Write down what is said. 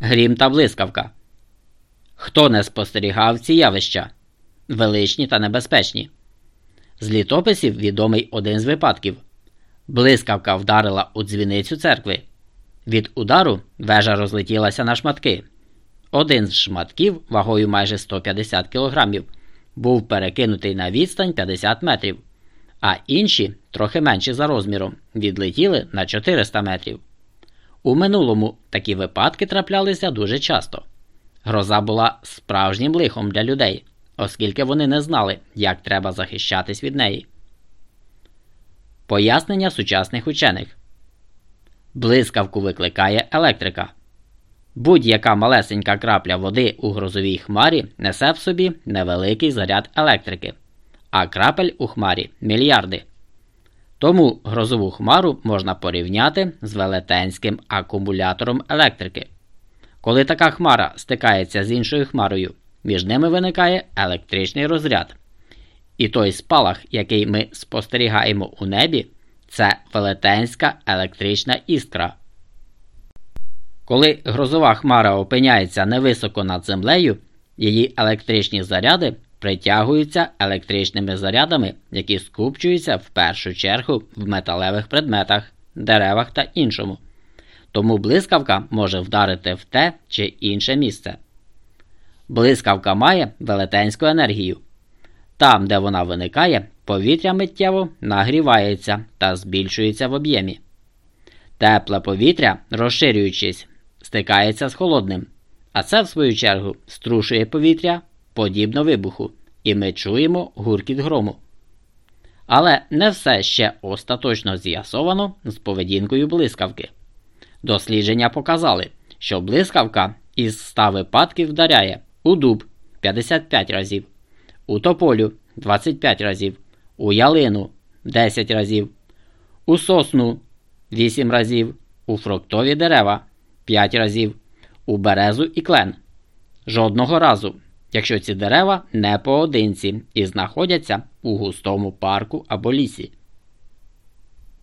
грім та блискавка. Хто не спостерігав ці явища величні та небезпечні. З літописів відомий один з випадків блискавка вдарила у дзвіницю церкви. Від удару вежа розлетілася на шматки. Один з шматків вагою майже 150 кг був перекинутий на відстань 50 метрів, а інші, трохи менші за розміром, відлетіли на 400 метрів. У минулому такі випадки траплялися дуже часто. Гроза була справжнім лихом для людей, оскільки вони не знали, як треба захищатись від неї. Пояснення сучасних учених Блискавку викликає електрика. Будь-яка малесенька крапля води у грозовій хмарі несе в собі невеликий заряд електрики, а крапель у хмарі мільярди. Тому грозову хмару можна порівняти з велетенським акумулятором електрики. Коли така хмара стикається з іншою хмарою, між ними виникає електричний розряд. І той спалах, який ми спостерігаємо у небі, це велетенська електрична іскра. Коли грозова хмара опиняється невисоко над землею, її електричні заряди притягуються електричними зарядами, які скупчуються в першу чергу в металевих предметах, деревах та іншому. Тому блискавка може вдарити в те чи інше місце. Блискавка має велетенську енергію. Там, де вона виникає, повітря миттєво нагрівається та збільшується в об'ємі. Тепле повітря, розширюючись, стикається з холодним, а це, в свою чергу, струшує повітря подібно вибуху, і ми чуємо гуркіт грому. Але не все ще остаточно з'ясовано з поведінкою блискавки. Дослідження показали, що блискавка із 100 випадків вдаряє у дуб 55 разів, у тополю 25 разів, у ялину 10 разів, у сосну 8 разів, у фруктові дерева 5 разів, у березу і клен. Жодного разу, якщо ці дерева не поодинці і знаходяться у густому парку або лісі.